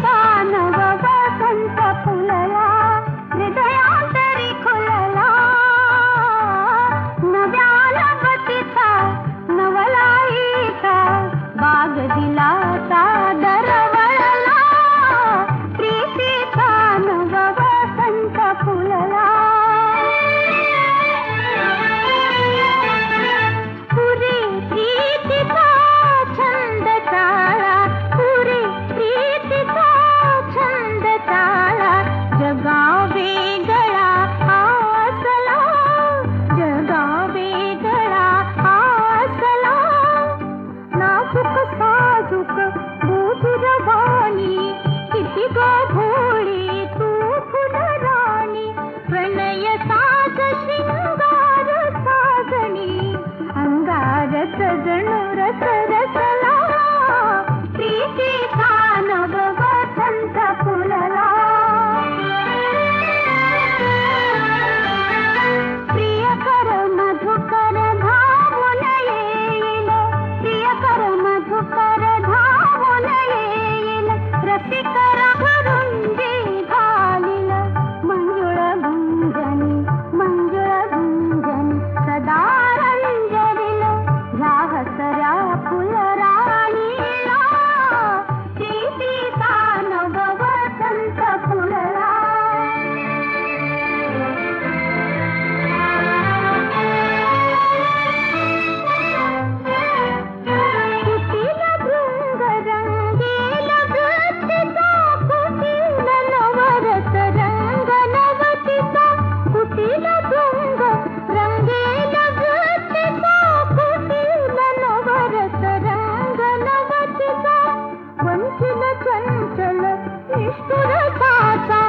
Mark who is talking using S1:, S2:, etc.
S1: पाना तुर पाता